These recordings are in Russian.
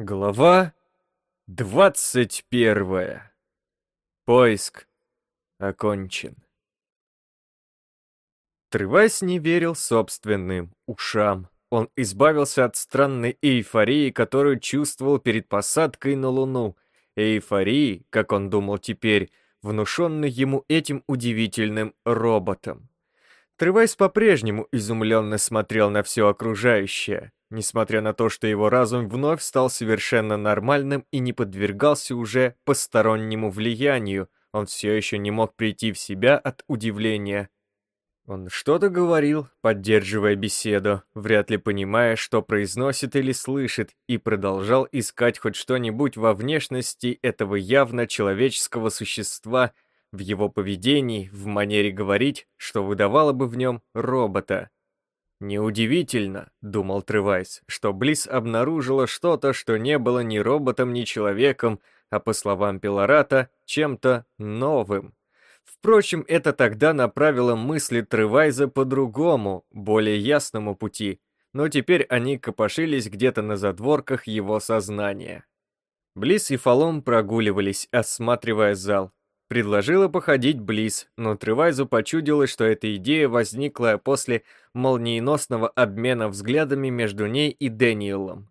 Глава двадцать первая. Поиск окончен. Трывайс не верил собственным ушам. Он избавился от странной эйфории, которую чувствовал перед посадкой на Луну. Эйфории, как он думал теперь, внушенной ему этим удивительным роботом. Трывайс по-прежнему изумленно смотрел на все окружающее несмотря на то, что его разум вновь стал совершенно нормальным и не подвергался уже постороннему влиянию, он все еще не мог прийти в себя от удивления. Он что-то говорил, поддерживая беседу, вряд ли понимая, что произносит или слышит, и продолжал искать хоть что-нибудь во внешности этого явно человеческого существа, в его поведении, в манере говорить, что выдавало бы в нем робота. Неудивительно, думал Тревайс, что Близ обнаружила что-то, что не было ни роботом, ни человеком, а по словам Пилората, чем-то новым. Впрочем, это тогда направило мысли Тревайза по другому, более ясному пути, но теперь они копошились где-то на задворках его сознания. Близ и Фалом прогуливались, осматривая зал. Предложила походить близ, но Тревайзу почудилось, что эта идея возникла после молниеносного обмена взглядами между ней и Дэниелом.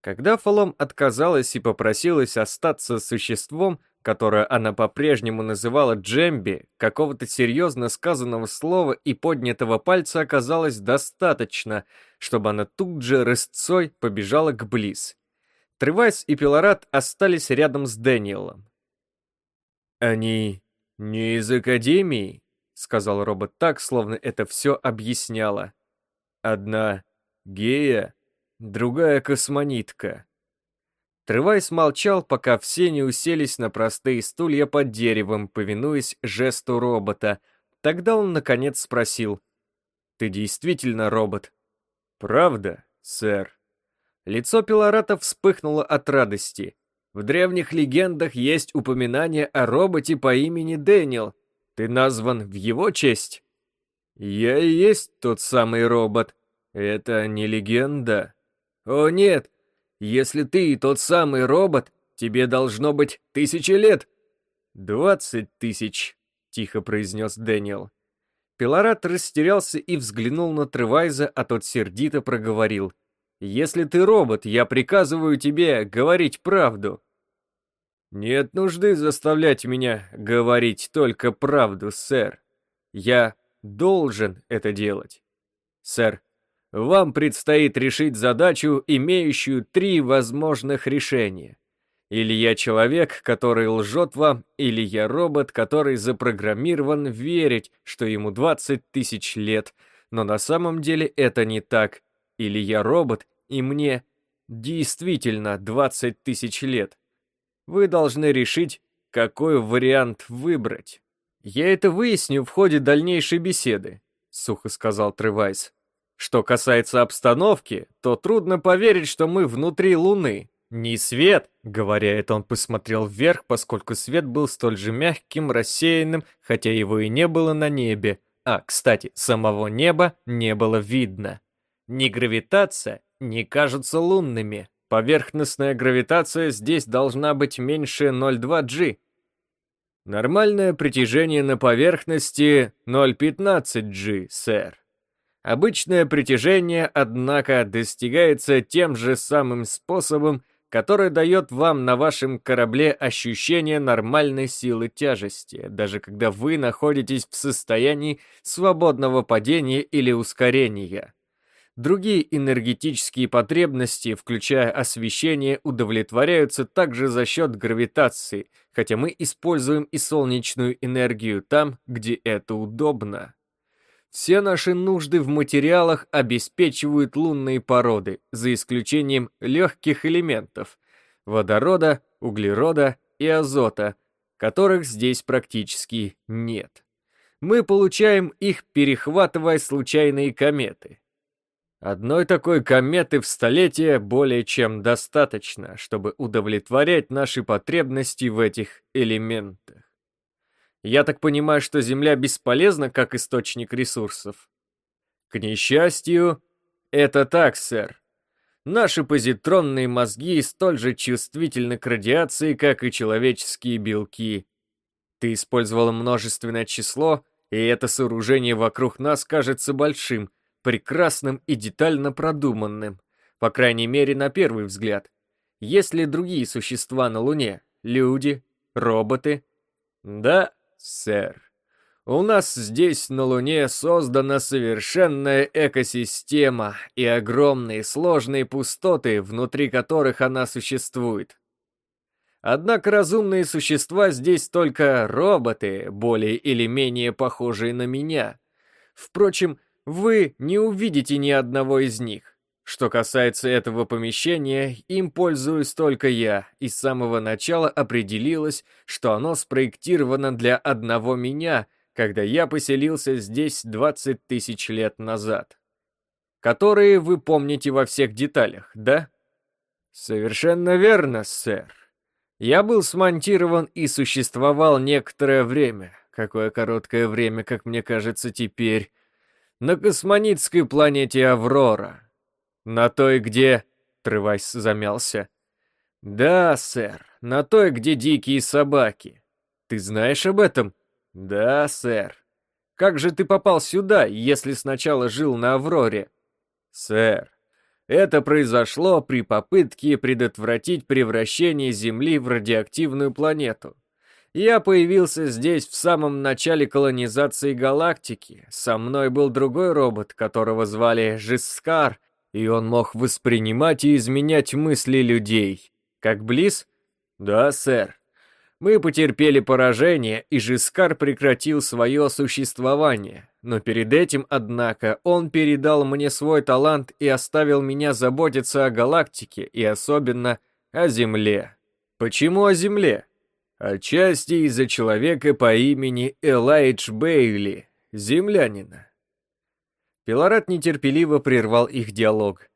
Когда Фалом отказалась и попросилась остаться существом, которое она по-прежнему называла Джемби, какого-то серьезно сказанного слова и поднятого пальца оказалось достаточно, чтобы она тут же рысцой побежала к Близ. Тревайс и Пилорат остались рядом с Дэниелом. «Они не из Академии», — сказал робот так, словно это все объясняло. «Одна гея, другая космонитка». Тревайс молчал, пока все не уселись на простые стулья под деревом, повинуясь жесту робота. Тогда он, наконец, спросил. «Ты действительно робот?» «Правда, сэр?» Лицо Пилората вспыхнуло от радости. В древних легендах есть упоминание о роботе по имени Дэниел. Ты назван в его честь? Я и есть тот самый робот. Это не легенда. О нет, если ты и тот самый робот, тебе должно быть тысячи лет. Двадцать тысяч, тихо произнес Дэниел. Пилорат растерялся и взглянул на Тревайза, а тот сердито проговорил. «Если ты робот, я приказываю тебе говорить правду». «Нет нужды заставлять меня говорить только правду, сэр. Я должен это делать. Сэр, вам предстоит решить задачу, имеющую три возможных решения. Или я человек, который лжет вам, или я робот, который запрограммирован верить, что ему 20 тысяч лет, но на самом деле это не так. Или я робот, и мне действительно 20 тысяч лет. Вы должны решить, какой вариант выбрать. Я это выясню в ходе дальнейшей беседы, сухо сказал Тревайс. Что касается обстановки, то трудно поверить, что мы внутри Луны. Не свет, говоря это, он посмотрел вверх, поскольку свет был столь же мягким, рассеянным, хотя его и не было на небе. А, кстати, самого неба не было видно. Ни гравитация не кажутся лунными. Поверхностная гравитация здесь должна быть меньше 0,2 G. Нормальное притяжение на поверхности 0,15 G, сэр. Обычное притяжение, однако, достигается тем же самым способом, который дает вам на вашем корабле ощущение нормальной силы тяжести, даже когда вы находитесь в состоянии свободного падения или ускорения. Другие энергетические потребности, включая освещение, удовлетворяются также за счет гравитации, хотя мы используем и солнечную энергию там, где это удобно. Все наши нужды в материалах обеспечивают лунные породы, за исключением легких элементов – водорода, углерода и азота, которых здесь практически нет. Мы получаем их, перехватывая случайные кометы – Одной такой кометы в столетие более чем достаточно, чтобы удовлетворять наши потребности в этих элементах. Я так понимаю, что Земля бесполезна как источник ресурсов? К несчастью, это так, сэр. Наши позитронные мозги столь же чувствительны к радиации, как и человеческие белки. Ты использовала множественное число, и это сооружение вокруг нас кажется большим, прекрасным и детально продуманным. По крайней мере, на первый взгляд. Есть ли другие существа на Луне? Люди? Роботы? Да, сэр. У нас здесь на Луне создана совершенная экосистема и огромные сложные пустоты, внутри которых она существует. Однако разумные существа здесь только роботы, более или менее похожие на меня. Впрочем, вы не увидите ни одного из них. Что касается этого помещения, им пользуюсь только я, и с самого начала определилось, что оно спроектировано для одного меня, когда я поселился здесь 20 тысяч лет назад. Которые вы помните во всех деталях, да? Совершенно верно, сэр. Я был смонтирован и существовал некоторое время, какое короткое время, как мне кажется теперь, на космонитской планете Аврора. На той, где... Трывайс замялся. Да, сэр, на той, где дикие собаки. Ты знаешь об этом? Да, сэр. Как же ты попал сюда, если сначала жил на Авроре? Сэр, это произошло при попытке предотвратить превращение Земли в радиоактивную планету. Я появился здесь в самом начале колонизации галактики. Со мной был другой робот, которого звали Жискар, и он мог воспринимать и изменять мысли людей. Как Близ? Да, сэр. Мы потерпели поражение, и Жискар прекратил свое существование. Но перед этим, однако, он передал мне свой талант и оставил меня заботиться о галактике и особенно о Земле. Почему о Земле? Отчасти из-за человека по имени Элайдж Бейли, землянина. Пилорат нетерпеливо прервал их диалог.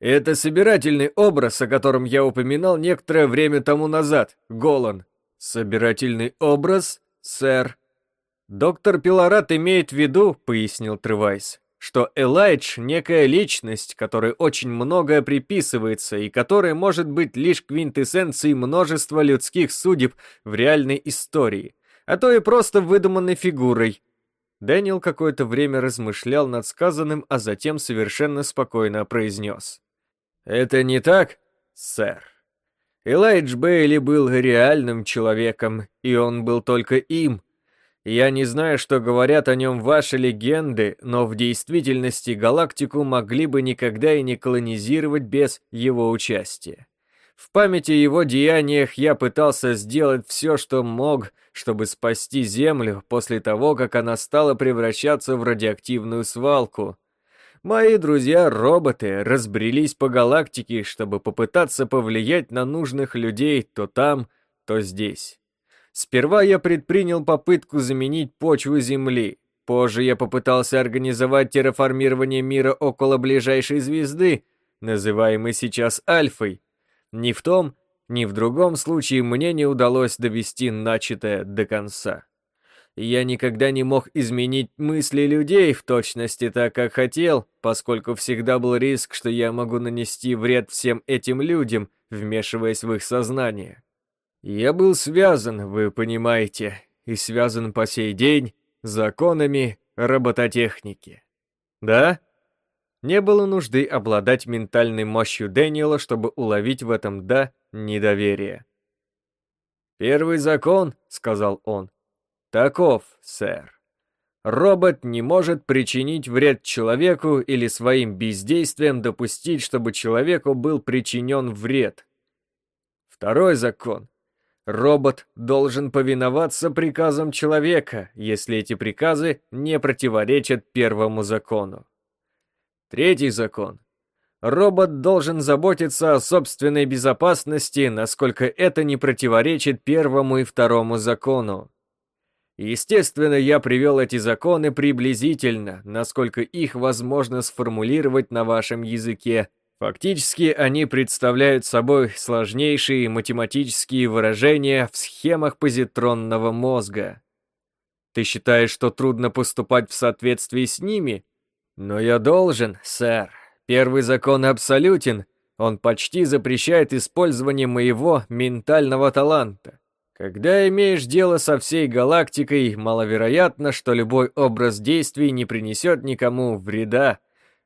«Это собирательный образ, о котором я упоминал некоторое время тому назад, Голан. «Собирательный образ, сэр». «Доктор Пилорат имеет в виду», — пояснил Тревайс, что Элайдж — некая личность, которой очень многое приписывается и которая может быть лишь квинтэссенцией множества людских судеб в реальной истории, а то и просто выдуманной фигурой. Дэниел какое-то время размышлял над сказанным, а затем совершенно спокойно произнес. «Это не так, сэр?» Элайдж Бейли был реальным человеком, и он был только им. Я не знаю, что говорят о нем ваши легенды, но в действительности галактику могли бы никогда и не колонизировать без его участия. В памяти о его деяниях я пытался сделать все, что мог, чтобы спасти Землю после того, как она стала превращаться в радиоактивную свалку. Мои друзья-роботы разбрелись по галактике, чтобы попытаться повлиять на нужных людей то там, то здесь. Сперва я предпринял попытку заменить почву Земли. Позже я попытался организовать терраформирование мира около ближайшей звезды, называемой сейчас Альфой. Ни в том, ни в другом случае мне не удалось довести начатое до конца. Я никогда не мог изменить мысли людей в точности так, как хотел, поскольку всегда был риск, что я могу нанести вред всем этим людям, вмешиваясь в их сознание. Я был связан, вы понимаете, и связан по сей день законами робототехники. Да? Не было нужды обладать ментальной мощью Дэниела, чтобы уловить в этом «да» недоверие. «Первый закон», — сказал он, Таков, сэр. Робот не может причинить вред человеку или своим бездействием допустить, чтобы человеку был причинен вред. Второй закон. Робот должен повиноваться приказам человека, если эти приказы не противоречат первому закону. Третий закон. Робот должен заботиться о собственной безопасности, насколько это не противоречит первому и второму закону. Естественно, я привел эти законы приблизительно, насколько их возможно сформулировать на вашем языке. Фактически они представляют собой сложнейшие математические выражения в схемах позитронного мозга. Ты считаешь, что трудно поступать в соответствии с ними? Но я должен, сэр. Первый закон абсолютен, Он почти запрещает использование моего ментального таланта. Когда имеешь дело со всей галактикой, маловероятно, что любой образ действий не принесет никому вреда.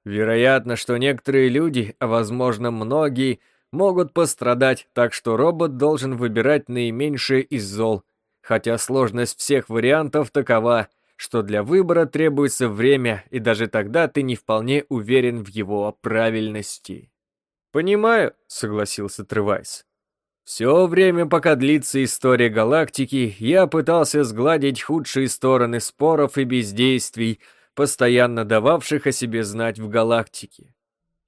Вероятно, что некоторые люди, а возможно многие, могут пострадать, так что робот должен выбирать наименьшее из зол. Хотя сложность всех вариантов такова, что для выбора требуется время, и даже тогда ты не вполне уверен в его правильности. «Понимаю», — согласился Тревайс. Все время, пока длится история галактики, я пытался сгладить худшие стороны споров и бездействий, постоянно дававших о себе знать в галактике.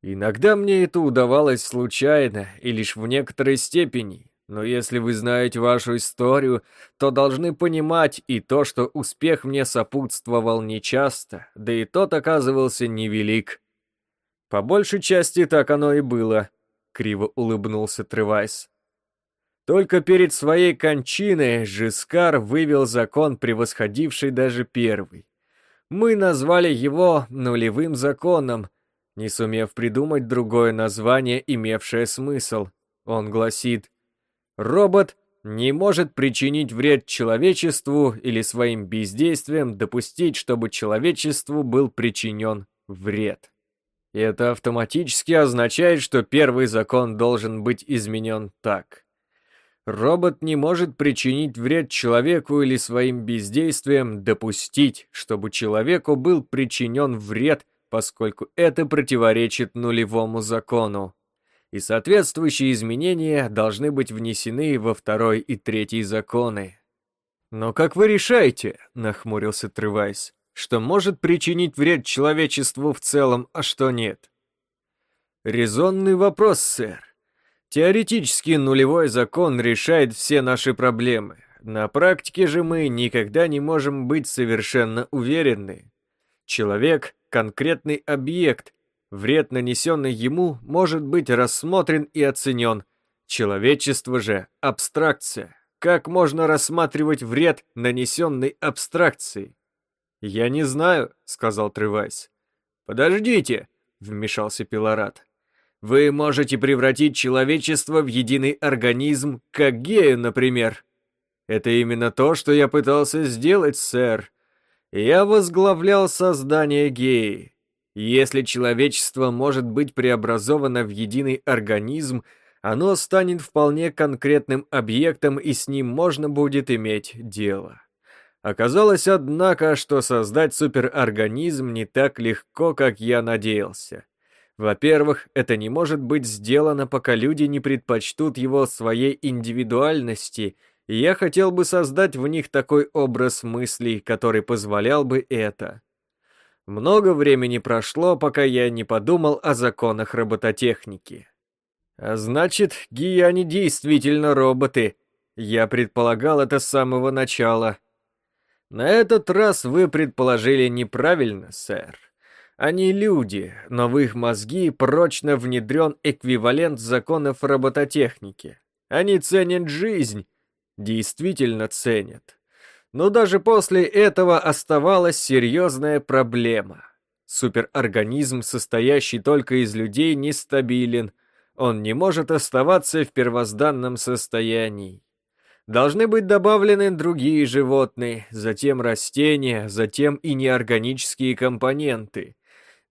Иногда мне это удавалось случайно и лишь в некоторой степени, но если вы знаете вашу историю, то должны понимать и то, что успех мне сопутствовал нечасто, да и тот оказывался невелик. По большей части так оно и было, — криво улыбнулся Тревайс. Только перед своей кончиной Жискар вывел закон, превосходивший даже первый. Мы назвали его нулевым законом, не сумев придумать другое название, имевшее смысл. Он гласит, робот не может причинить вред человечеству или своим бездействием допустить, чтобы человечеству был причинен вред. Это автоматически означает, что первый закон должен быть изменен так. Робот не может причинить вред человеку или своим бездействием допустить, чтобы человеку был причинен вред, поскольку это противоречит нулевому закону. И соответствующие изменения должны быть внесены во второй и третий законы. «Но как вы решаете?» — нахмурился Тревайс. «Что может причинить вред человечеству в целом, а что нет?» «Резонный вопрос, сэр. Теоретически нулевой закон решает все наши проблемы. На практике же мы никогда не можем быть совершенно уверены. Человек — конкретный объект, вред, нанесенный ему, может быть рассмотрен и оценен. Человечество же — абстракция. Как можно рассматривать вред, нанесенный абстракцией? «Я не знаю», — сказал Тревайс. «Подождите», — вмешался Пилорат. Вы можете превратить человечество в единый организм, как гею, например. Это именно то, что я пытался сделать, сэр. Я возглавлял создание геи. Если человечество может быть преобразовано в единый организм, оно станет вполне конкретным объектом, и с ним можно будет иметь дело. Оказалось, однако, что создать суперорганизм не так легко, как я надеялся. Во-первых, это не может быть сделано, пока люди не предпочтут его своей индивидуальности, и я хотел бы создать в них такой образ мыслей, который позволял бы это. Много времени прошло, пока я не подумал о законах робототехники. А значит, гияне действительно роботы. Я предполагал это с самого начала. На этот раз вы предположили неправильно, сэр. Они люди, но в их мозги прочно внедрен эквивалент законов робототехники. Они ценят жизнь, действительно ценят. Но даже после этого оставалась серьезная проблема. Суперорганизм, состоящий только из людей, нестабилен. Он не может оставаться в первозданном состоянии. Должны быть добавлены другие животные, затем растения, затем и неорганические компоненты.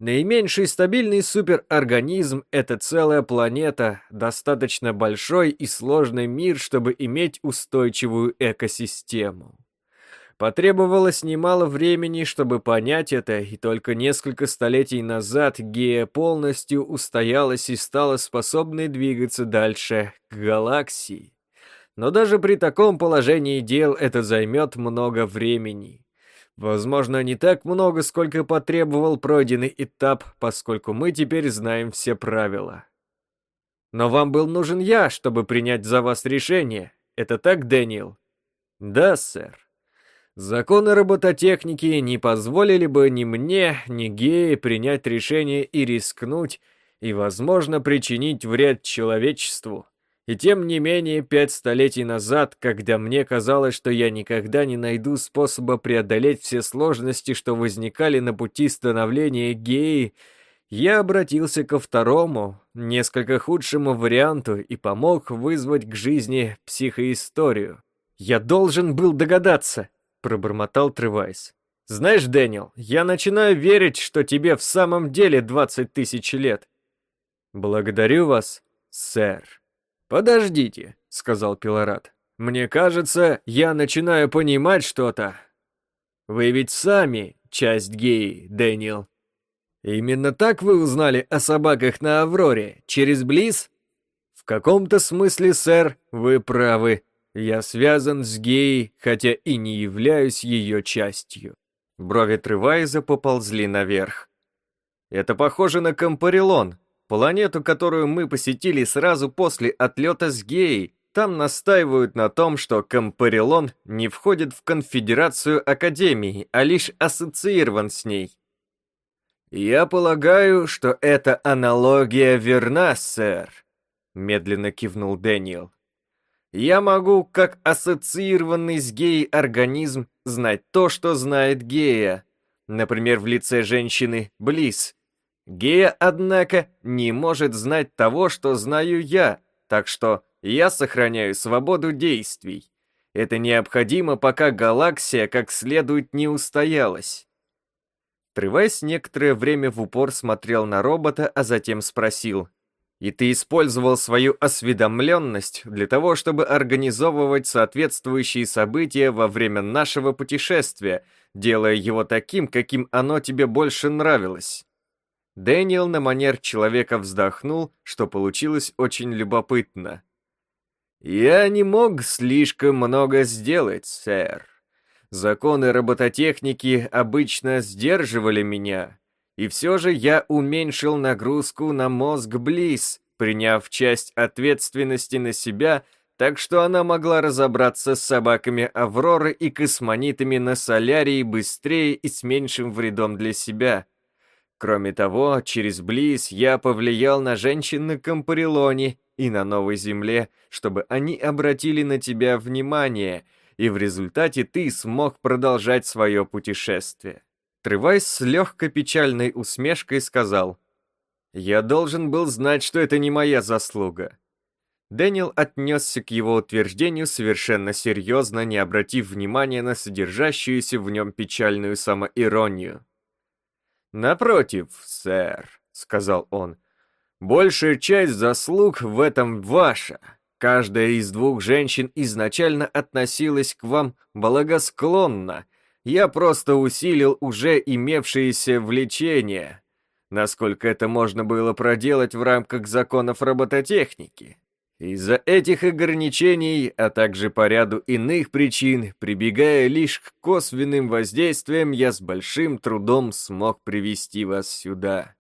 Наименьший стабильный суперорганизм — это целая планета, достаточно большой и сложный мир, чтобы иметь устойчивую экосистему. Потребовалось немало времени, чтобы понять это, и только несколько столетий назад Гея полностью устоялась и стала способной двигаться дальше, к галаксии. Но даже при таком положении дел это займет много времени. Возможно, не так много, сколько потребовал пройденный этап, поскольку мы теперь знаем все правила. Но вам был нужен я, чтобы принять за вас решение. Это так, Дэниел? Да, сэр. Законы робототехники не позволили бы ни мне, ни Гее принять решение и рискнуть, и, возможно, причинить вред человечеству. И тем не менее, пять столетий назад, когда мне казалось, что я никогда не найду способа преодолеть все сложности, что возникали на пути становления геи, Я обратился ко второму, несколько худшему варианту и помог вызвать к жизни психоисторию. «Я должен был догадаться», — пробормотал Тревайс. «Знаешь, Дэниел, я начинаю верить, что тебе в самом деле 20 тысяч лет». «Благодарю вас, сэр». «Подождите», — сказал Пилорат. «Мне кажется, я начинаю понимать что-то. Вы ведь сами часть геи, Дэниел». Именно так вы узнали о собаках на Авроре? Через Близ? В каком-то смысле, сэр, вы правы. Я связан с геей, хотя и не являюсь ее частью. Брови Тревайза поползли наверх. Это похоже на Компарилон, планету, которую мы посетили сразу после отлета с геей. Там настаивают на том, что Компарилон не входит в конфедерацию Академии, а лишь ассоциирован с ней. «Я полагаю, что эта аналогия верна, сэр», — медленно кивнул Дэниел. «Я могу, как ассоциированный с геей организм, знать то, что знает гея, например, в лице женщины Близ. Гея, однако, не может знать того, что знаю я, так что я сохраняю свободу действий. Это необходимо, пока галаксия как следует не устоялась. Тревайс некоторое время в упор смотрел на робота, а затем спросил. «И ты использовал свою осведомленность для того, чтобы организовывать соответствующие события во время нашего путешествия, делая его таким, каким оно тебе больше нравилось?» Дэниел на манер человека вздохнул, что получилось очень любопытно. «Я не мог слишком много сделать, сэр. Законы робототехники обычно сдерживали меня, и все же я уменьшил нагрузку на мозг Близ, приняв часть ответственности на себя, так что она могла разобраться с собаками Авроры и космонитами на Солярии быстрее и с меньшим вредом для себя. Кроме того, через Близ я повлиял на женщин на Компарилоне и на Новой Земле, чтобы они обратили на тебя внимание — и в результате ты смог продолжать свое путешествие. Тревайс с легкой печальной усмешкой сказал, «Я должен был знать, что это не моя заслуга». Дэниел отнесся к его утверждению совершенно серьезно, не обратив внимания на содержащуюся в нем печальную самоиронию. «Напротив, сэр», — сказал он, — «большая часть заслуг в этом ваша. Каждая из двух женщин изначально относилась к вам благосклонно. Я просто усилил уже имевшееся влечение, насколько это можно было проделать в рамках законов робототехники. Из-за этих ограничений, а также по ряду иных причин, прибегая лишь к косвенным воздействиям, я с большим трудом смог привести вас сюда.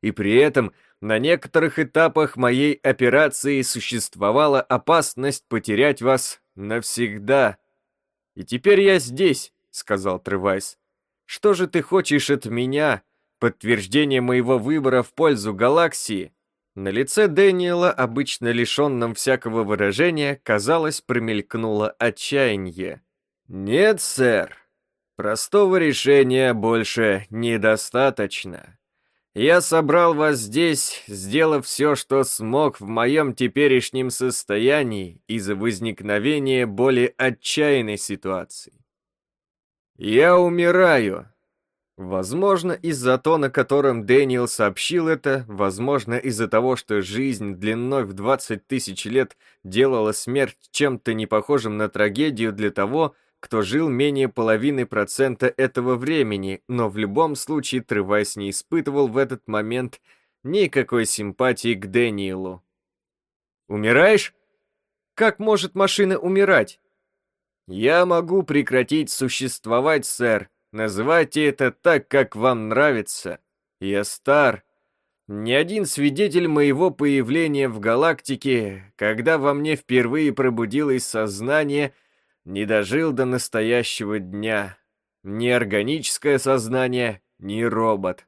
И при этом на некоторых этапах моей операции существовала опасность потерять вас навсегда. И теперь я здесь, сказал Тревайс. Что же ты хочешь от меня? Подтверждение моего выбора в пользу галаксии? На лице Дэниела, обычно лишенном всякого выражения, казалось, промелькнуло отчаяние. «Нет, сэр, простого решения больше недостаточно. Я собрал вас здесь, сделав все, что смог в моем теперешнем состоянии из-за возникновения более отчаянной ситуации. Я умираю. Возможно, из-за тона, которым Дэниел сообщил это, возможно, из-за того, что жизнь длиной в 20 тысяч лет делала смерть чем-то не похожим на трагедию для того, кто жил менее половины процента этого времени, но в любом случае Тревайс не испытывал в этот момент никакой симпатии к Дэниелу. «Умираешь? Как может машина умирать?» «Я могу прекратить существовать, сэр. Называйте это так, как вам нравится. Я стар. Ни один свидетель моего появления в галактике, когда во мне впервые пробудилось сознание — не дожил до настоящего дня. Ни органическое сознание, ни робот.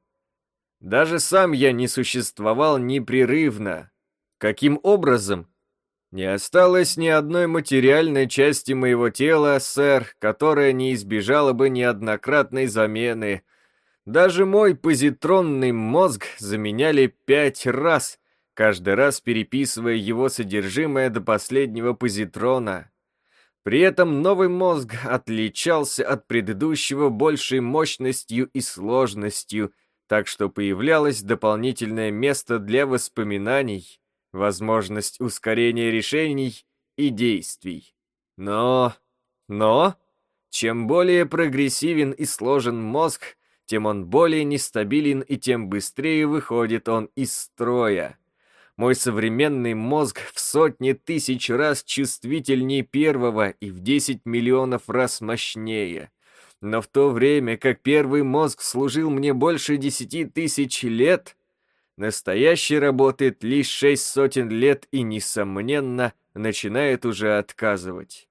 Даже сам я не существовал непрерывно. Каким образом? Не осталось ни одной материальной части моего тела, сэр, которая не избежала бы неоднократной замены. Даже мой позитронный мозг заменяли пять раз, каждый раз переписывая его содержимое до последнего позитрона. При этом новый мозг отличался от предыдущего большей мощностью и сложностью, так что появлялось дополнительное место для воспоминаний, возможность ускорения решений и действий. Но... но... Чем более прогрессивен и сложен мозг, тем он более нестабилен и тем быстрее выходит он из строя. Мой современный мозг в сотни тысяч раз чувствительнее первого и в 10 миллионов раз мощнее. Но в то время, как первый мозг служил мне больше десяти тысяч лет, настоящий работает лишь шесть сотен лет и, несомненно, начинает уже отказывать.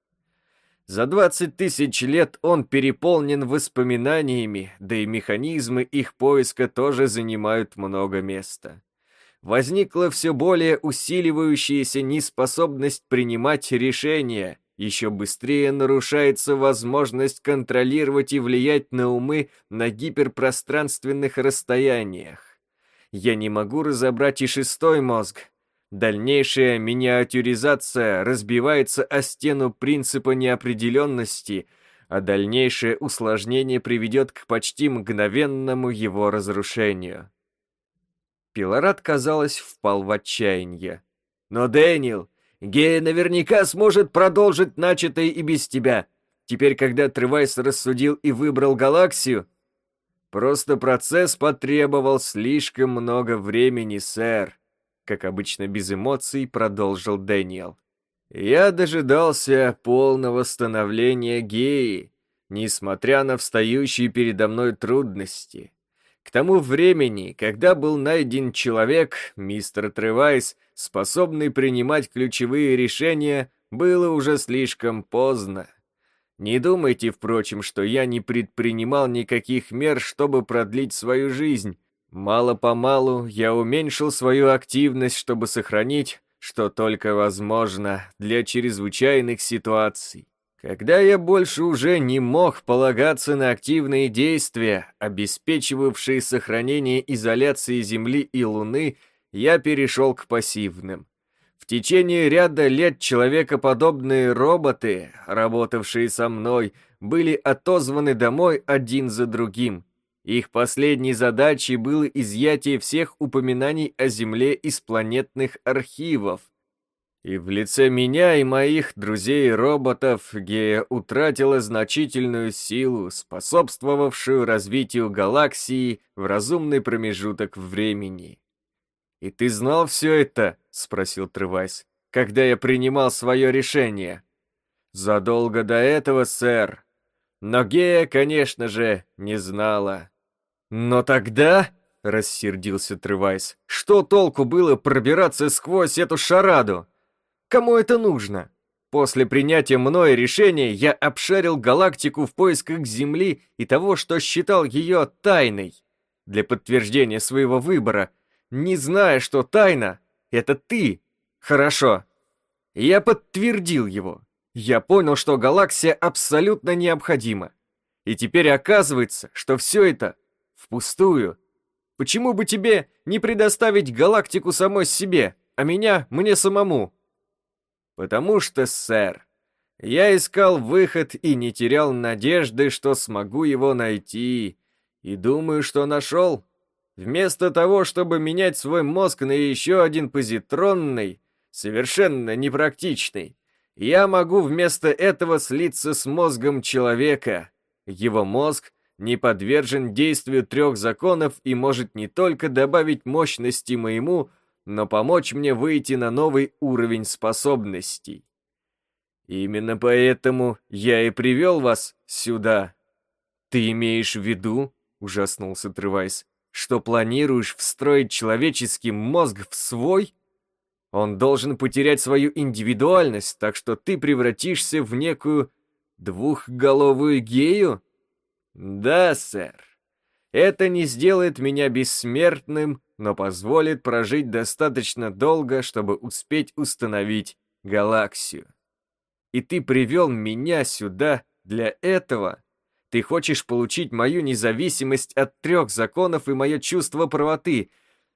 За 20 тысяч лет он переполнен воспоминаниями, да и механизмы их поиска тоже занимают много места. Возникла все более усиливающаяся неспособность принимать решения, еще быстрее нарушается возможность контролировать и влиять на умы на гиперпространственных расстояниях. Я не могу разобрать и шестой мозг, Дальнейшая миниатюризация разбивается о стену принципа неопределенности, а дальнейшее усложнение приведет к почти мгновенному его разрушению. Пилорат, казалось, впал в отчаяние. «Но, Дэниел, Гея наверняка сможет продолжить начатое и без тебя. Теперь, когда Тревайс рассудил и выбрал галаксию...» «Просто процесс потребовал слишком много времени, сэр», как обычно без эмоций, продолжил Дэниел. «Я дожидался полного становления геи, несмотря на встающие передо мной трудности. К тому времени, когда был найден человек, мистер Тревайс, способный принимать ключевые решения, было уже слишком поздно. Не думайте, впрочем, что я не предпринимал никаких мер, чтобы продлить свою жизнь, Мало-помалу я уменьшил свою активность, чтобы сохранить, что только возможно, для чрезвычайных ситуаций. Когда я больше уже не мог полагаться на активные действия, обеспечивавшие сохранение изоляции Земли и Луны, я перешел к пассивным. В течение ряда лет человекоподобные роботы, работавшие со мной, были отозваны домой один за другим, их последней задачей было изъятие всех упоминаний о Земле из планетных архивов. И в лице меня и моих друзей-роботов Гея утратила значительную силу, способствовавшую развитию галаксии в разумный промежуток времени. «И ты знал все это?» — спросил Тревайс. «Когда я принимал свое решение?» «Задолго до этого, сэр. Но Гея, конечно же, не знала». «Но тогда...» — рассердился Тревайс. «Что толку было пробираться сквозь эту шараду? Кому это нужно?» После принятия мной решения я обшарил галактику в поисках Земли и того, что считал ее тайной. Для подтверждения своего выбора, не зная, что тайна — это ты. Хорошо. Я подтвердил его. Я понял, что галаксия абсолютно необходима. И теперь оказывается, что все это Впустую. Почему бы тебе не предоставить галактику самой себе, а меня мне самому? Потому что, сэр, я искал выход и не терял надежды, что смогу его найти. И думаю, что нашел. Вместо того, чтобы менять свой мозг на еще один позитронный, совершенно непрактичный, я могу вместо этого слиться с мозгом человека. Его мозг не подвержен действию трех законов и может не только добавить мощности моему, но помочь мне выйти на новый уровень способностей. Именно поэтому я и привел вас сюда. Ты имеешь в виду, ужаснулся Тревайс, что планируешь встроить человеческий мозг в свой? Он должен потерять свою индивидуальность, так что ты превратишься в некую двухголовую гею? «Да, сэр. Это не сделает меня бессмертным, но позволит прожить достаточно долго, чтобы успеть установить галаксию. И ты привел меня сюда для этого? Ты хочешь получить мою независимость от трех законов и мое чувство правоты,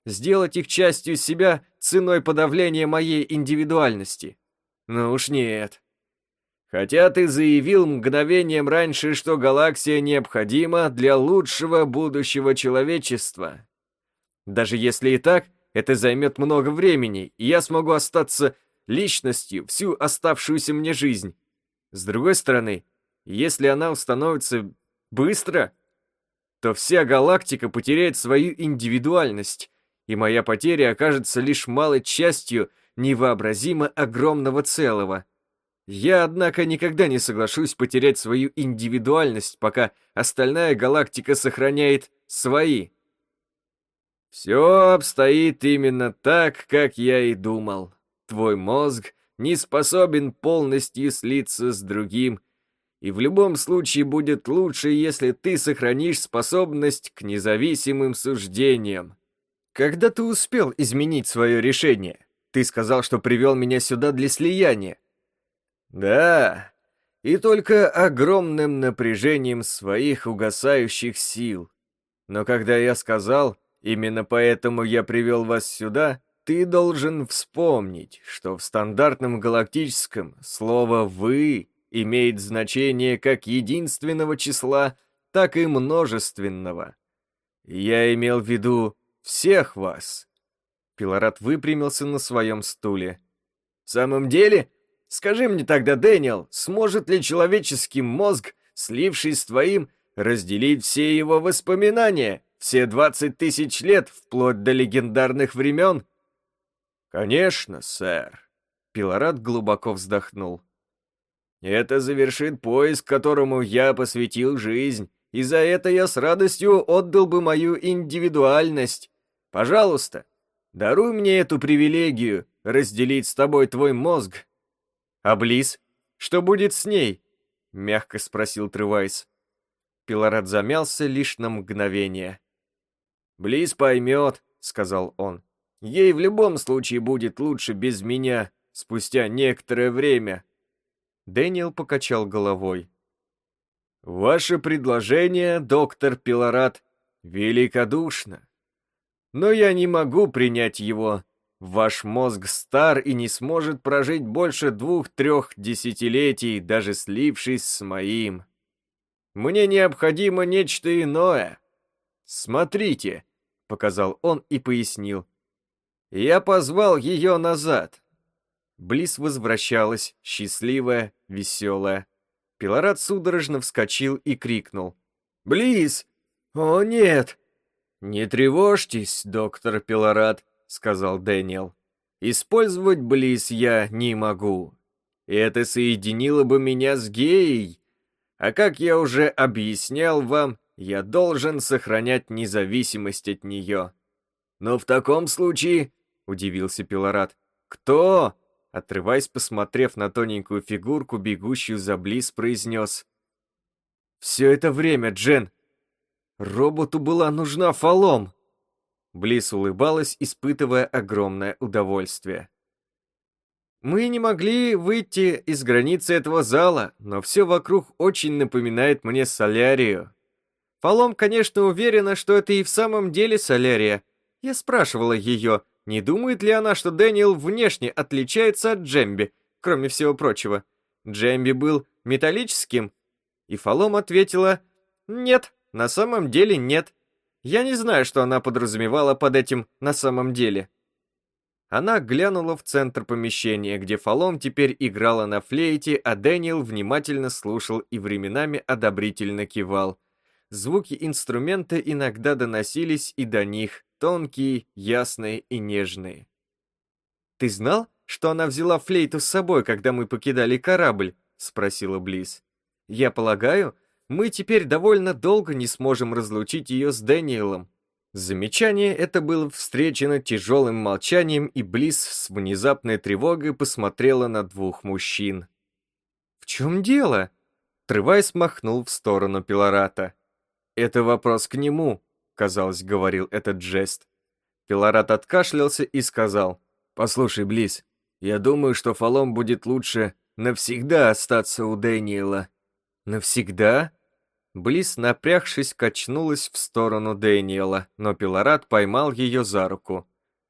сделать их частью себя ценой подавления моей индивидуальности. Ну уж нет. Хотя ты заявил мгновением раньше, что галаксия необходима для лучшего будущего человечества. Даже если и так, это займет много времени, и я смогу остаться личностью всю оставшуюся мне жизнь. С другой стороны, если она установится быстро, то вся галактика потеряет свою индивидуальность, и моя потеря окажется лишь малой частью невообразимо огромного целого. Я, однако, никогда не соглашусь потерять свою индивидуальность, пока остальная галактика сохраняет свои. Все обстоит именно так, как я и думал. Твой мозг не способен полностью слиться с другим, и в любом случае будет лучше, если ты сохранишь способность к независимым суждениям. Когда ты успел изменить свое решение? Ты сказал, что привел меня сюда для слияния. Да, и только огромным напряжением своих угасающих сил. Но когда я сказал, именно поэтому я привел вас сюда, ты должен вспомнить, что в стандартном галактическом слово «вы» имеет значение как единственного числа, так и множественного. Я имел в виду всех вас. Пилорат выпрямился на своем стуле. В самом деле, скажи мне тогда, Дэниел, сможет ли человеческий мозг, слившись с твоим, разделить все его воспоминания, все двадцать тысяч лет, вплоть до легендарных времен? Конечно, сэр. Пилорат глубоко вздохнул. Это завершит поиск, которому я посвятил жизнь, и за это я с радостью отдал бы мою индивидуальность. Пожалуйста, даруй мне эту привилегию разделить с тобой твой мозг. А Близ? Что будет с ней? Мягко спросил Тревайс. Пилорат замялся лишь на мгновение. «Близ поймет», — сказал он. «Ей в любом случае будет лучше без меня, спустя некоторое время». Дэниел покачал головой. «Ваше предложение, доктор Пилорат, великодушно. Но я не могу принять его. Ваш мозг стар и не сможет прожить больше двух-трех десятилетий, даже слившись с моим. Мне необходимо нечто иное. Смотрите, — показал он и пояснил. Я позвал ее назад. Близ возвращалась, счастливая, веселая. Пилорат судорожно вскочил и крикнул. «Близ! О, нет!» «Не тревожьтесь, доктор Пилорат», — сказал Дэниел. «Использовать Близ я не могу. Это соединило бы меня с геей. А как я уже объяснял вам, я должен сохранять независимость от нее». «Но в таком случае», — удивился Пилорат, — «кто?» Отрываясь, посмотрев на тоненькую фигурку, бегущую за Близ, произнес. «Все это время, Джен, Роботу была нужна фалом!» Близ улыбалась, испытывая огромное удовольствие. «Мы не могли выйти из границы этого зала, но все вокруг очень напоминает мне солярию. Фалом, конечно, уверена, что это и в самом деле солярия. Я спрашивала ее, не думает ли она, что Дэниел внешне отличается от Джемби, кроме всего прочего. Джемби был металлическим, и Фалом ответила «Нет, на самом деле нет. Я не знаю, что она подразумевала под этим «на самом деле». Она глянула в центр помещения, где Фалом теперь играла на флейте, а Дэниел внимательно слушал и временами одобрительно кивал. Звуки инструмента иногда доносились и до них, тонкие, ясные и нежные. «Ты знал, что она взяла флейту с собой, когда мы покидали корабль?» — спросила Близ. «Я полагаю, мы теперь довольно долго не сможем разлучить ее с Дэниелом. Замечание это было встречено тяжелым молчанием, и Близ с внезапной тревогой посмотрела на двух мужчин. «В чем дело?» Трывайс махнул в сторону Пилората. «Это вопрос к нему», — казалось, говорил этот жест. Пилорат откашлялся и сказал, «Послушай, Близ, я думаю, что Фалом будет лучше навсегда остаться у Дэниела». «Навсегда?» Близ, напрягшись, качнулась в сторону Дэниела, но Пилорат поймал ее за руку.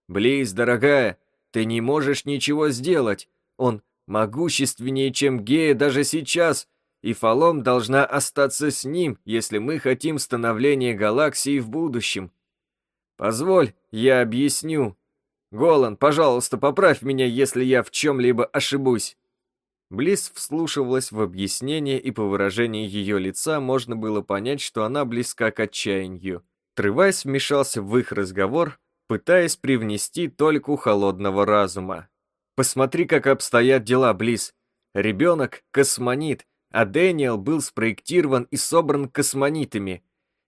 «Близ, дорогая, ты не можешь ничего сделать. Он могущественнее, чем Гея даже сейчас, и Фалом должна остаться с ним, если мы хотим становления галаксии в будущем. Позволь, я объясню. Голан, пожалуйста, поправь меня, если я в чем-либо ошибусь. Близ вслушивалась в объяснение, и по выражению ее лица можно было понять, что она близка к отчаянию. Трывайс вмешался в их разговор, пытаясь привнести только холодного разума. «Посмотри, как обстоят дела, Близ. Ребенок — космонит, а Дэниел был спроектирован и собран космонитами.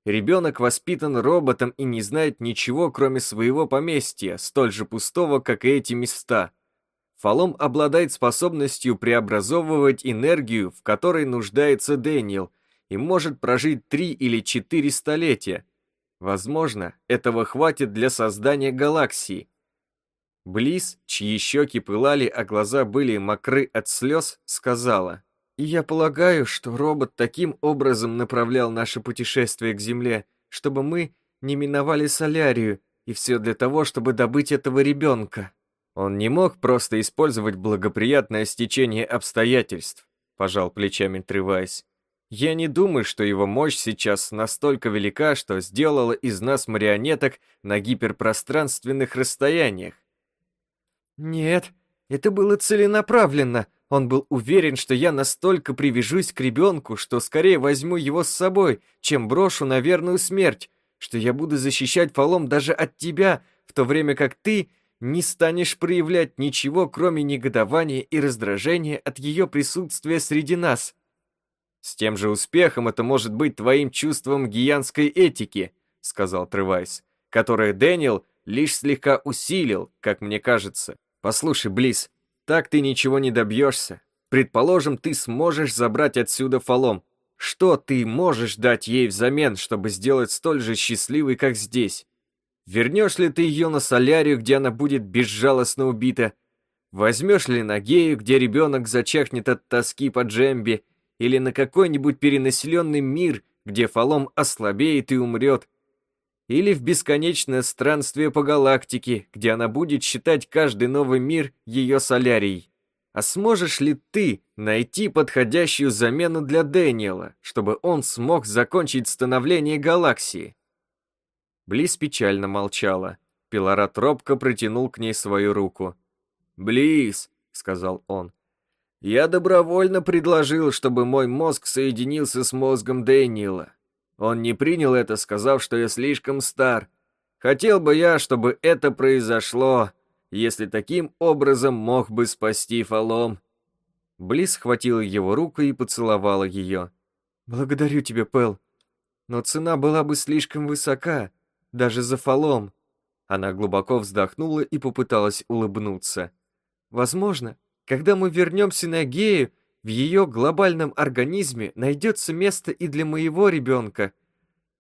Ребенок воспитан роботом и не знает ничего, кроме своего поместья, столь же пустого, как и эти места». Фалом обладает способностью преобразовывать энергию, в которой нуждается Дэниел, и может прожить три или четыре столетия. Возможно, этого хватит для создания галаксии. Близ, чьи щеки пылали, а глаза были мокры от слез, сказала, «И я полагаю, что робот таким образом направлял наше путешествие к Земле, чтобы мы не миновали солярию, и все для того, чтобы добыть этого ребенка». Он не мог просто использовать благоприятное стечение обстоятельств, пожал плечами Тревайс. Я не думаю, что его мощь сейчас настолько велика, что сделала из нас марионеток на гиперпространственных расстояниях. Нет, это было целенаправленно. Он был уверен, что я настолько привяжусь к ребенку, что скорее возьму его с собой, чем брошу на верную смерть, что я буду защищать фалом даже от тебя, в то время как ты не станешь проявлять ничего, кроме негодования и раздражения от ее присутствия среди нас. С тем же успехом это может быть твоим чувством гиянской этики, сказал Тревайс, которое Дэниел лишь слегка усилил, как мне кажется. Послушай, Близ, так ты ничего не добьешься. Предположим, ты сможешь забрать отсюда фалом. Что ты можешь дать ей взамен, чтобы сделать столь же счастливой, как здесь? Вернешь ли ты ее на солярию, где она будет безжалостно убита? Возьмешь ли на гею, где ребенок зачахнет от тоски по джемби? Или на какой-нибудь перенаселенный мир, где фалом ослабеет и умрет? Или в бесконечное странствие по галактике, где она будет считать каждый новый мир ее солярией? А сможешь ли ты найти подходящую замену для Дэниела, чтобы он смог закончить становление галаксии? Близ печально молчала. Пилорат робко протянул к ней свою руку. «Близ», — сказал он, — «я добровольно предложил, чтобы мой мозг соединился с мозгом Дэниела. Он не принял это, сказав, что я слишком стар. Хотел бы я, чтобы это произошло, если таким образом мог бы спасти Фалом». Близ схватила его руку и поцеловала ее. «Благодарю тебя, Пэл, но цена была бы слишком высока даже за фалом. Она глубоко вздохнула и попыталась улыбнуться. Возможно, когда мы вернемся на Гею, в ее глобальном организме найдется место и для моего ребенка.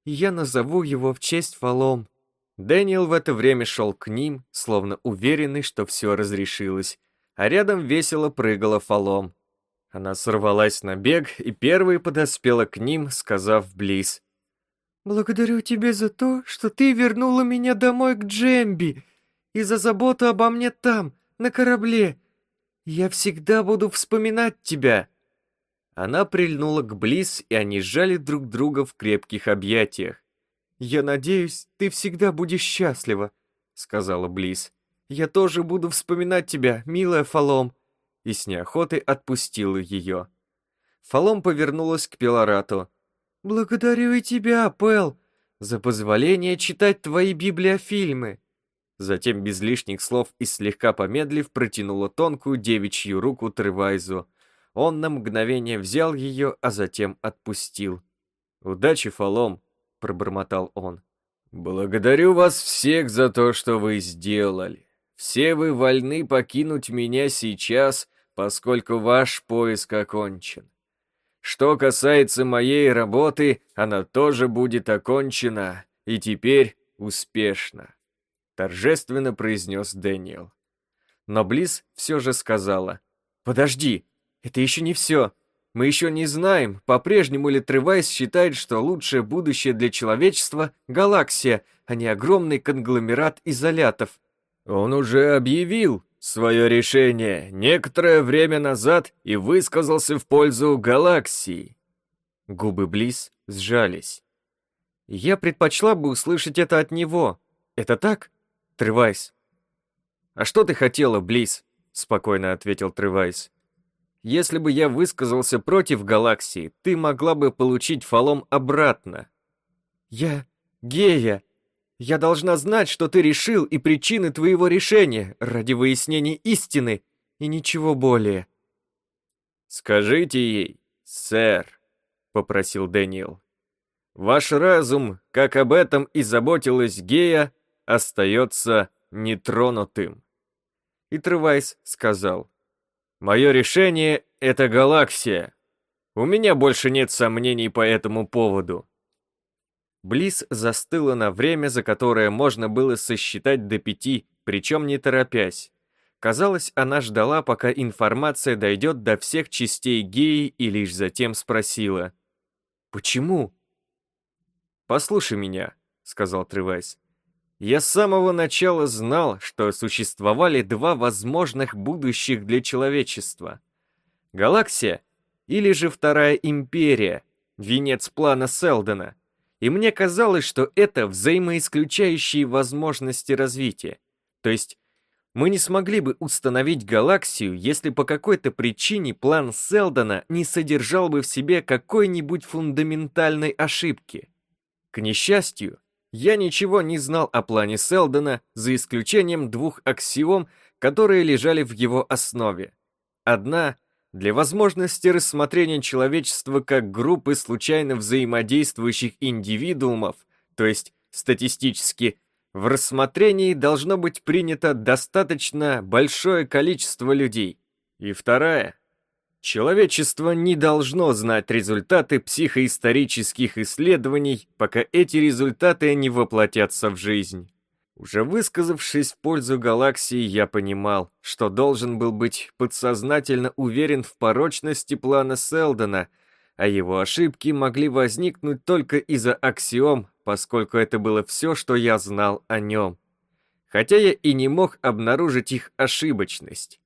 И я назову его в честь фалом. Дэниел в это время шел к ним, словно уверенный, что все разрешилось, а рядом весело прыгала фалом. Она сорвалась на бег и первой подоспела к ним, сказав Близ. «Благодарю тебя за то, что ты вернула меня домой к Джемби и за заботу обо мне там, на корабле. Я всегда буду вспоминать тебя». Она прильнула к Близ, и они сжали друг друга в крепких объятиях. «Я надеюсь, ты всегда будешь счастлива», — сказала Близ. «Я тоже буду вспоминать тебя, милая Фалом», и с неохотой отпустила ее. Фалом повернулась к Пилорату. «Благодарю и тебя, Пэл, за позволение читать твои библиофильмы». Затем без лишних слов и слегка помедлив протянула тонкую девичью руку Тревайзу. Он на мгновение взял ее, а затем отпустил. «Удачи, Фалом!» — пробормотал он. «Благодарю вас всех за то, что вы сделали. Все вы вольны покинуть меня сейчас, поскольку ваш поиск окончен. Что касается моей работы, она тоже будет окончена, и теперь успешно», — торжественно произнес Дэниел. Но Близ все же сказала, «Подожди, это еще не все. Мы еще не знаем, по-прежнему ли Тревайс считает, что лучшее будущее для человечества — галаксия, а не огромный конгломерат изолятов. Он уже объявил свое решение некоторое время назад и высказался в пользу галаксии. Губы Близ сжались. Я предпочла бы услышать это от него. Это так, Тревайс? А что ты хотела, Близ? Спокойно ответил Тревайс. Если бы я высказался против галаксии, ты могла бы получить фалом обратно. Я гея. Я должна знать, что ты решил и причины твоего решения ради выяснения истины и ничего более. Скажите ей, сэр, попросил Дэниел. Ваш разум, как об этом и заботилась Гея, остается нетронутым. И Тревайс сказал, Мое решение — это галаксия. У меня больше нет сомнений по этому поводу. Близ застыла на время, за которое можно было сосчитать до пяти, причем не торопясь. Казалось, она ждала, пока информация дойдет до всех частей геи и лишь затем спросила. «Почему?» «Послушай меня», — сказал Тревайс. Я с самого начала знал, что существовали два возможных будущих для человечества. Галаксия или же Вторая Империя, венец плана Селдона. И мне казалось, что это взаимоисключающие возможности развития. То есть мы не смогли бы установить галаксию, если по какой-то причине план Селдона не содержал бы в себе какой-нибудь фундаментальной ошибки. К несчастью, я ничего не знал о плане Селдона, за исключением двух аксиом, которые лежали в его основе. Одна — для возможности рассмотрения человечества как группы случайно взаимодействующих индивидуумов, то есть статистически, в рассмотрении должно быть принято достаточно большое количество людей. И вторая Человечество не должно знать результаты психоисторических исследований, пока эти результаты не воплотятся в жизнь. Уже высказавшись в пользу галаксии, я понимал, что должен был быть подсознательно уверен в порочности плана Селдона, а его ошибки могли возникнуть только из-за аксиом, поскольку это было все, что я знал о нем. Хотя я и не мог обнаружить их ошибочность.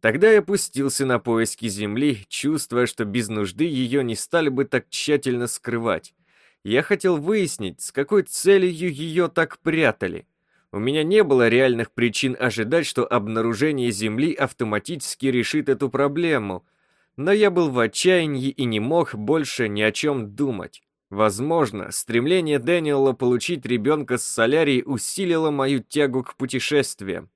Тогда я пустился на поиски земли, чувствуя, что без нужды ее не стали бы так тщательно скрывать. Я хотел выяснить, с какой целью ее так прятали. У меня не было реальных причин ожидать, что обнаружение Земли автоматически решит эту проблему, но я был в отчаянии и не мог больше ни о чем думать. Возможно, стремление Дэниела получить ребенка с солярией усилило мою тягу к путешествиям.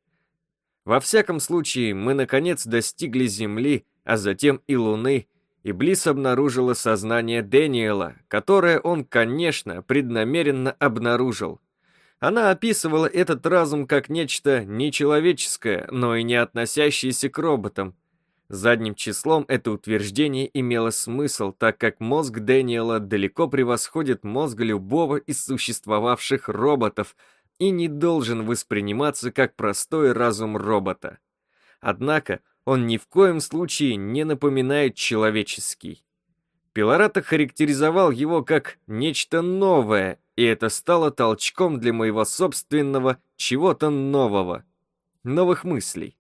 Во всяком случае, мы наконец достигли Земли, а затем и Луны, и Близ обнаружила сознание Дэниела, которое он, конечно, преднамеренно обнаружил. Она описывала этот разум как нечто нечеловеческое, но и не относящееся к роботам. Задним числом это утверждение имело смысл, так как мозг Дэниела далеко превосходит мозг любого из существовавших роботов – и не должен восприниматься как простой разум робота. Однако он ни в коем случае не напоминает человеческий. Пилората характеризовал его как нечто новое, и это стало толчком для моего собственного чего-то нового, новых мыслей.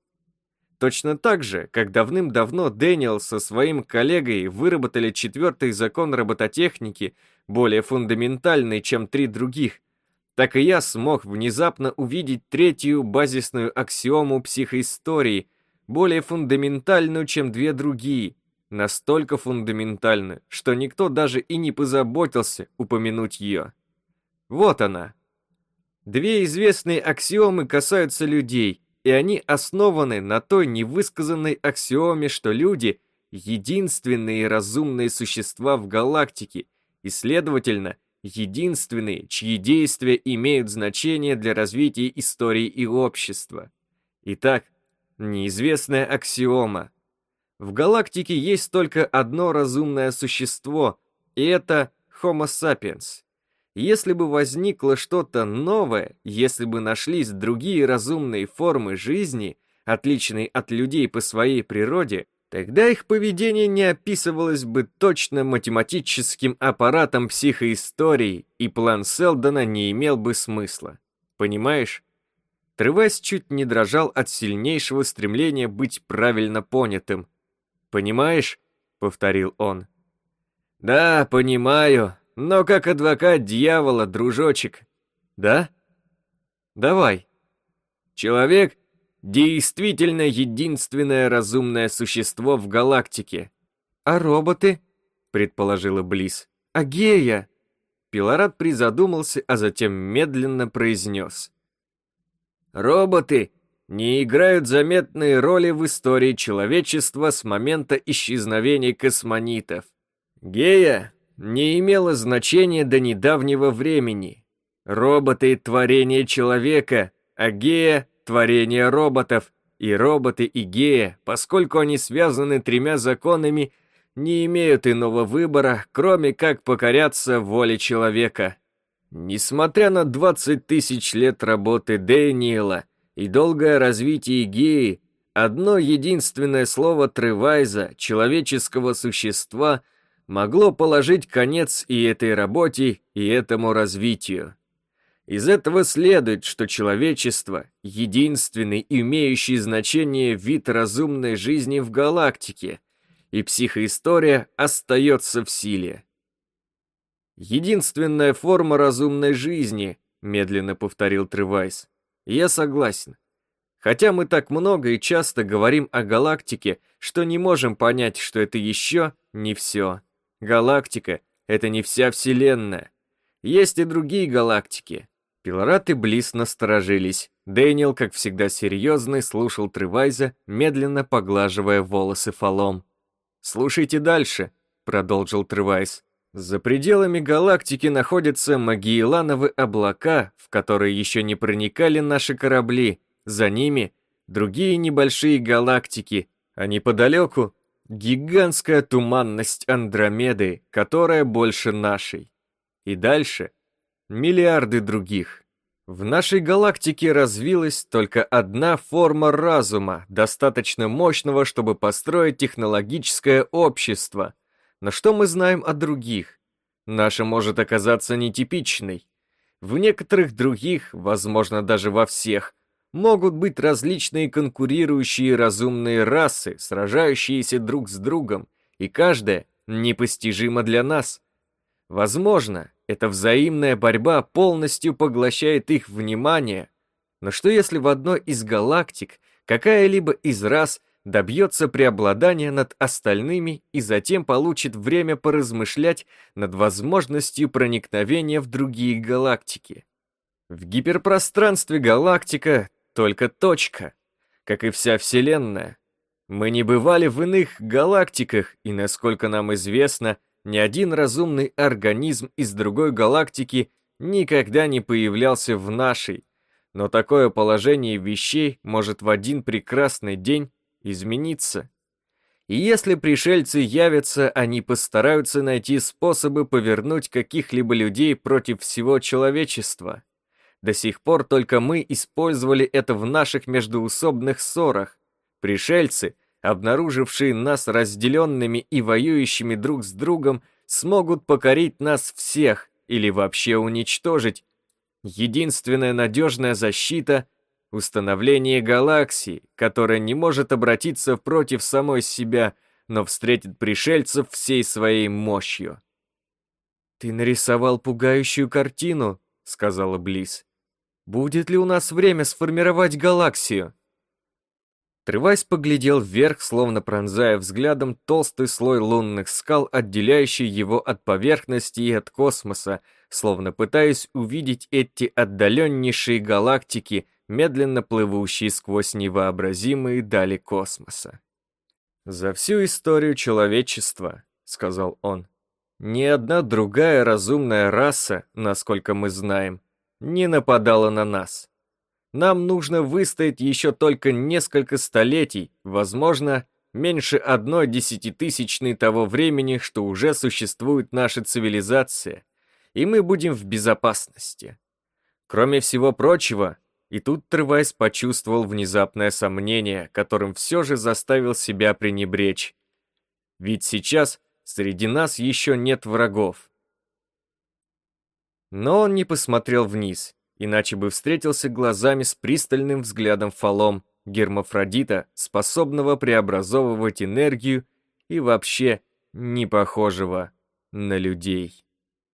Точно так же, как давным-давно Дэниел со своим коллегой выработали четвертый закон робототехники, более фундаментальный, чем три других, так и я смог внезапно увидеть третью базисную аксиому психоистории, более фундаментальную, чем две другие, настолько фундаментальную, что никто даже и не позаботился упомянуть ее. Вот она. Две известные аксиомы касаются людей, и они основаны на той невысказанной аксиоме, что люди — единственные разумные существа в галактике, и, следовательно, единственные, чьи действия имеют значение для развития истории и общества. Итак, неизвестная аксиома. В галактике есть только одно разумное существо, и это Homo sapiens. Если бы возникло что-то новое, если бы нашлись другие разумные формы жизни, отличные от людей по своей природе, Тогда их поведение не описывалось бы точно математическим аппаратом психоистории, и план Селдона не имел бы смысла. Понимаешь? Тревес чуть не дрожал от сильнейшего стремления быть правильно понятым. «Понимаешь?» — повторил он. «Да, понимаю, но как адвокат дьявола, дружочек». «Да?» «Давай». «Человек действительно единственное разумное существо в галактике. А роботы? предположила Близ. А гея? Пилорат призадумался, а затем медленно произнес. Роботы не играют заметной роли в истории человечества с момента исчезновения космонитов. Гея не имела значения до недавнего времени. Роботы — творение человека, а гея творение роботов, и роботы и гея, поскольку они связаны тремя законами, не имеют иного выбора, кроме как покоряться воле человека. Несмотря на 20 тысяч лет работы Дэниела и долгое развитие геи, одно единственное слово Тревайза, человеческого существа, могло положить конец и этой работе, и этому развитию. Из этого следует, что человечество — единственный имеющий значение вид разумной жизни в галактике, и психоистория остается в силе. «Единственная форма разумной жизни», — медленно повторил Тревайс. «Я согласен. Хотя мы так много и часто говорим о галактике, что не можем понять, что это еще не все. Галактика — это не вся Вселенная. Есть и другие галактики, Пилорат и Близ насторожились. Дэниел, как всегда серьезный, слушал Тревайза, медленно поглаживая волосы фалом. «Слушайте дальше», — продолжил Тревайз. «За пределами галактики находятся Магиелановы облака, в которые еще не проникали наши корабли. За ними другие небольшие галактики, а неподалеку гигантская туманность Андромеды, которая больше нашей. И дальше миллиарды других. В нашей галактике развилась только одна форма разума, достаточно мощного, чтобы построить технологическое общество. Но что мы знаем о других? Наша может оказаться нетипичной. В некоторых других, возможно, даже во всех, могут быть различные конкурирующие разумные расы, сражающиеся друг с другом, и каждая непостижима для нас. Возможно, эта взаимная борьба полностью поглощает их внимание. Но что если в одной из галактик какая-либо из рас добьется преобладания над остальными и затем получит время поразмышлять над возможностью проникновения в другие галактики? В гиперпространстве галактика только точка, как и вся Вселенная. Мы не бывали в иных галактиках, и, насколько нам известно, ни один разумный организм из другой галактики никогда не появлялся в нашей, но такое положение вещей может в один прекрасный день измениться. И если пришельцы явятся, они постараются найти способы повернуть каких-либо людей против всего человечества. До сих пор только мы использовали это в наших междуусобных ссорах. Пришельцы — обнаружившие нас разделенными и воюющими друг с другом, смогут покорить нас всех или вообще уничтожить. Единственная надежная защита — установление галаксии, которая не может обратиться против самой себя, но встретит пришельцев всей своей мощью. «Ты нарисовал пугающую картину», — сказала Близ. «Будет ли у нас время сформировать галаксию?» Тревайс поглядел вверх, словно пронзая взглядом толстый слой лунных скал, отделяющий его от поверхности и от космоса, словно пытаясь увидеть эти отдаленнейшие галактики, медленно плывущие сквозь невообразимые дали космоса. «За всю историю человечества», — сказал он, — «ни одна другая разумная раса, насколько мы знаем, не нападала на нас». Нам нужно выстоять еще только несколько столетий, возможно, меньше одной десятитысячной того времени, что уже существует наша цивилизация, и мы будем в безопасности. Кроме всего прочего, И тут Тревайс почувствовал внезапное сомнение, которым все же заставил себя пренебречь. Ведь сейчас среди нас еще нет врагов. Но он не посмотрел вниз, иначе бы встретился глазами с пристальным взглядом фалом, гермафродита, способного преобразовывать энергию и вообще не похожего на людей.